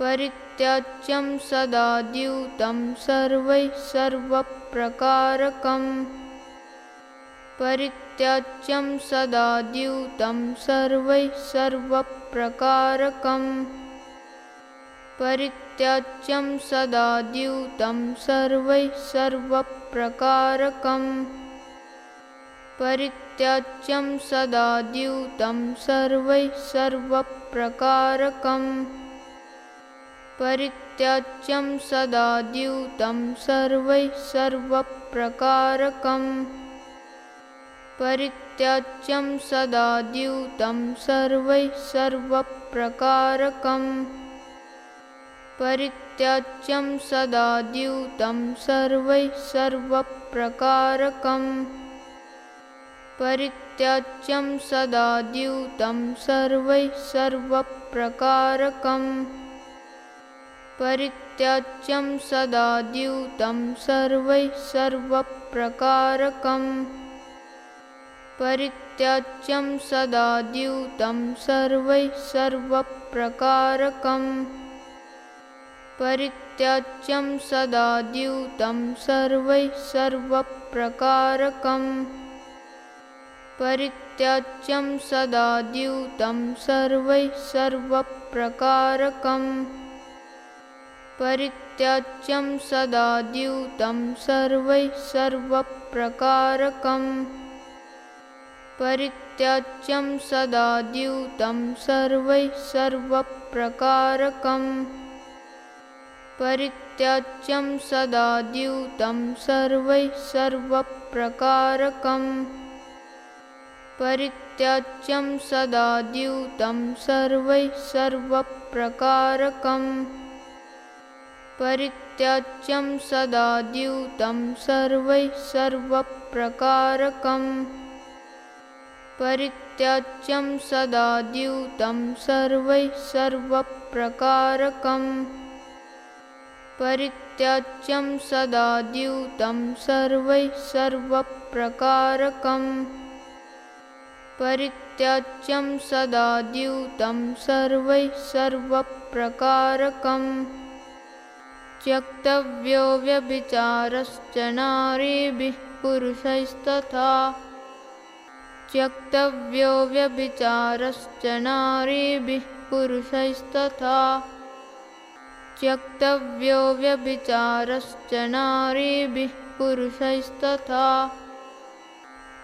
परित्याज्यं सदा द्यूतं सर्वैः सर्वप्रकारकम्। परित्याज्यं सदा द्यूतं सर्वैः सर्वप्रकारकम्। परित्याज्यं सदा द्यूतं सर्वैः सर्वप्रकारकम्। परित्याज्यं सदा द्यूतं सर्वैः सर्वप्रकारकम् परित्याज्यं सदा द्यूतं सर्वैः सर्वप्रकारकम्। परित्याज्यं सदा द्यूतं सर्वैः सर्वप्रकारकम्। परित्याज्यं सदा द्यूतं सर्वैः सर्वप्रकारकम्। परित्याज्यं सदा द्यूतं सर्वैः सर्वप्रकारकम् परित्याज्यं सदा द्यूतं सर्वैः सर्वप्रकारकम्। परित्याज्यं सदा द्यूतं सर्वैः सर्वप्रकारकम्। परित्याज्यं सदा द्यूतं सर्वैः सर्वप्रकारकम्। परित्याज्यं सदा द्यूतं सर्वैः सर्वप्रकारकम् परित्याज्यं सदा द्यूतं सर्वैः सर्वप्रकारकम्। परित्याज्यं सदा द्यूतं सर्वैः सर्वप्रकारकम्। परित्याज्यं सदा द्यूतं सर्वैः सर्वप्रकारकम्। परित्याज्यं सदा द्यूतं सर्वैः सर्वप्रकारकम् परित्याज्यं सदा द्यूतं सर्वैः सर्वप्रकारकम्। परित्याज्यं सदा द्यूतं सर्वैः सर्वप्रकारकम्। परित्याज्यं सदा द्यूतं सर्वैः सर्वप्रकारकम्। परित्याज्यं सदा द्यूतं सर्वैः सर्वप्रकारकम् त्यक्तव्यो व्यभिचारश्च नारीभिः पुरुषैस्तथा। त्यक्तव्यो व्यभिचारश्च नारीभिः पुरुषैस्तथा। त्यक्तव्यो व्यभिचारश्च नारीभिः पुरुषैस्तथा।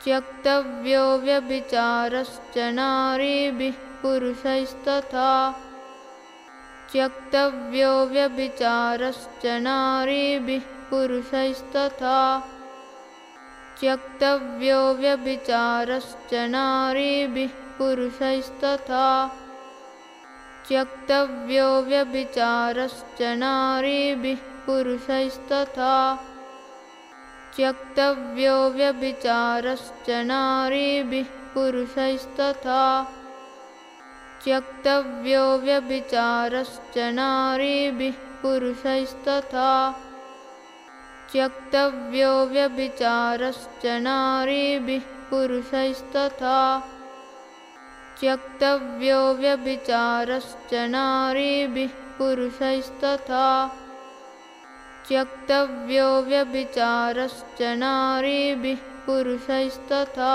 त्यक्तव्यो व्यभिचारश्च नारीभिः पुरुषैस्तथा त्यक्तव्यो व्यभिचारश्च नारीभिः पुरुषैस्तथा। त्यक्तव्यो व्यभिचारश्च नारीभिः पुरुषैस्तथा। त्यक्तव्यो व्यभिचारश्च नारीभिः पुरुषैस्तथा। त्यक्तव्यो व्यभिचारश्च नारीभिः पुरुषैस्तथा त्यक्तव्यो व्यभिचारश्च नारीभिः पुरुषैस्तथा। त्यक्तव्यो व्यभिचारश्च नारीभिः पुरुषैस्तथा। त्यक्तव्यो व्यभिचारश्च नारीभिः पुरुषैस्तथा। त्यक्तव्यो व्यभिचारश्च नारीभिः पुरुषैस्तथा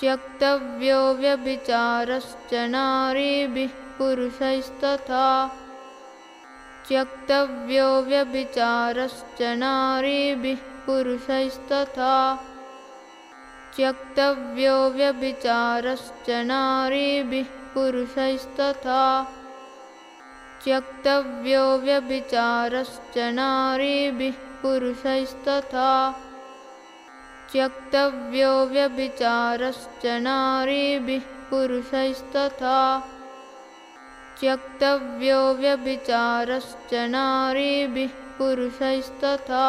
त्यक्तव्यो व्यभिचारश्च नारीभिः पुरुषैस्तथा। त्यक्तव्यो व्यभिचारश्च नारीभिः पुरुषैस्तथा। त्यक्तव्यो व्यभिचारश्च नारीभिः पुरुषैस्तथा। त्यक्तव्यो व्यभिचारश्च नारीभिः पुरुषैस्तथा त्यक्तव्यो व्यभिचारश्च नारीभिः पुरुषैस्तथा। त्यक्तव्यो व्यभिचारश्च नारीभिः पुरुषैस्तथा।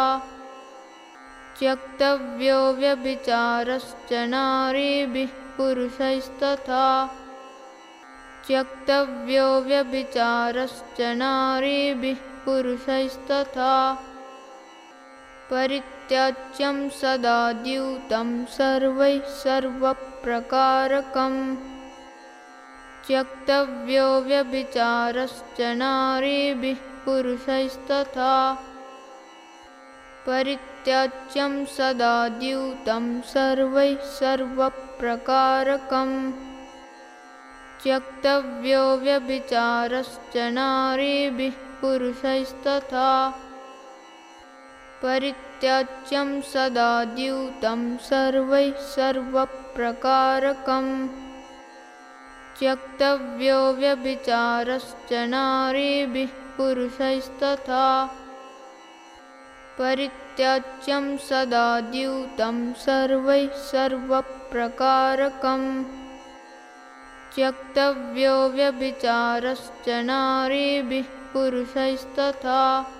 त्यक्तव्यो व्यभिचारश्च नारीभिः पुरुषैस्तथा। त्यक्तव्यो व्यभिचारश्च नारीभिः पुरुषैस्तथा परित्याज्यं सदा द्यूतं सर्वैः सर्वप्रकारकम्। त्यक्तव्यो व्यभिचारश्च नारीभिः पुरुषैस्तथा। परित्याज्यं सदा द्यूतं सर्वैः सर्वप्रकारकम्। त्यक्तव्यो व्यभिचारश्च नारीभिः पुरुषैस्तथा परित्याज्यं सदा द्यूतं सर्वैः सर्वप्रकारकम्। त्यक्तव्यो व्यभिचारश्च नारीभिः पुरुषैस्तथा। परित्याज्यं सदा द्यूतं सर्वैः सर्वप्रकारकम्। त्यक्तव्यो व्यभिचारश्च नारीभिः पुरुषैस्तथा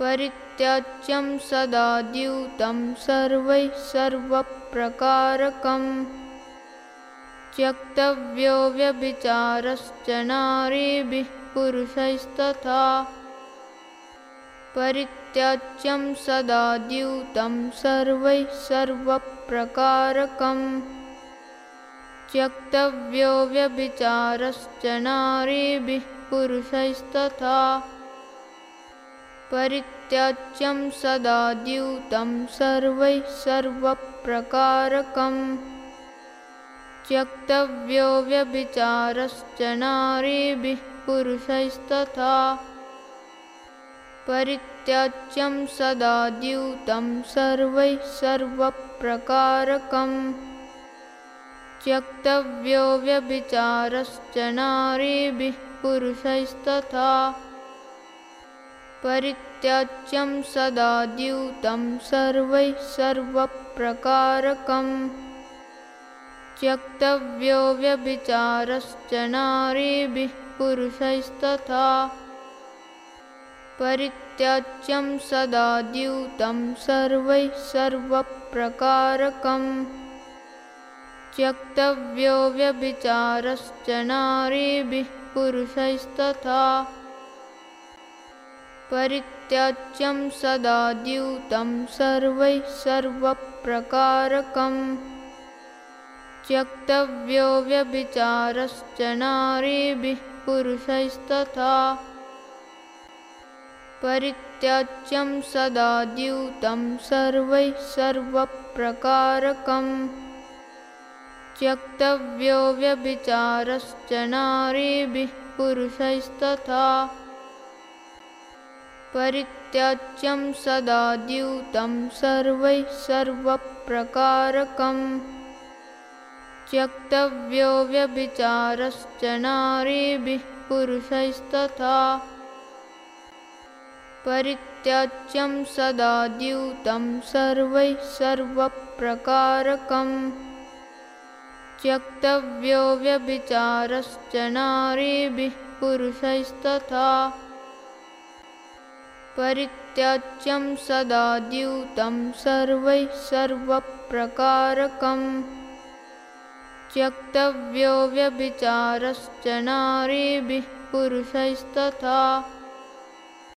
परित्याज्यं सदा द्यूतं सर्वैः सर्वप्रकारकम्। त्यक्तव्यो व्यभिचारश्च नारीभिः पुरुषैस्तथा। परित्याज्यं सदा द्यूतं सर्वैः सर्वप्रकारकम्। त्यक्तव्यो व्यभिचारश्च नारीभिः पुरुषैस्तथा परित्याज्यं सदा द्यूतं सर्वैः सर्वप्रकारकम्। त्यक्तव्यो व्यभिचारश्च नारीभिः पुरुषैस्तथा। परित्याज्यं सदा द्यूतं सर्वैः सर्वप्रकारकम्। त्यक्तव्यो व्यभिचारश्च नारीभिः पुरुषैस्तथा परित्याज्यं सदा द्यूतं सर्वैः सर्वप्रकारकम्। त्यक्तव्यो व्यभिचारश्च नारीभिः पुरुषैस्तथा। परित्याज्यं सदा द्यूतं सर्वैः सर्वप्रकारकम्। त्यक्तव्यो व्यभिचारश्च नारीभिः पुरुषैस्तथा परित्याज्यं सदा द्यूतं सर्वैः सर्वप्रकारकम्। त्यक्तव्यो व्यभिचारश्च नारीभिः पुरुषैस्तथा। परित्याज्यं सदा द्यूतं सर्वैः सर्वप्रकारकम्। त्यक्तव्यो व्यभिचारश्च नारीभिः पुरुषैस्तथा परित्याज्यं सदा द्यूतं सर्वैः सर्वप्रकारकम्। त्यक्तव्यो व्यभिचारश्च नारीभिः पुरुषैस्तथा। परित्याज्यं सदा द्यूतं सर्वैः सर्वप्रकारकम्। त्यक्तव्यो व्यभिचारश्च नारीभिः पुरुषैस्तथा परित्याज्यं सदा द्यूतं सर्वैः सर्वप्रकारकम्। त्यक्तव्यो व्यभिचारश्च नारीभिः पुरुषैस्तथा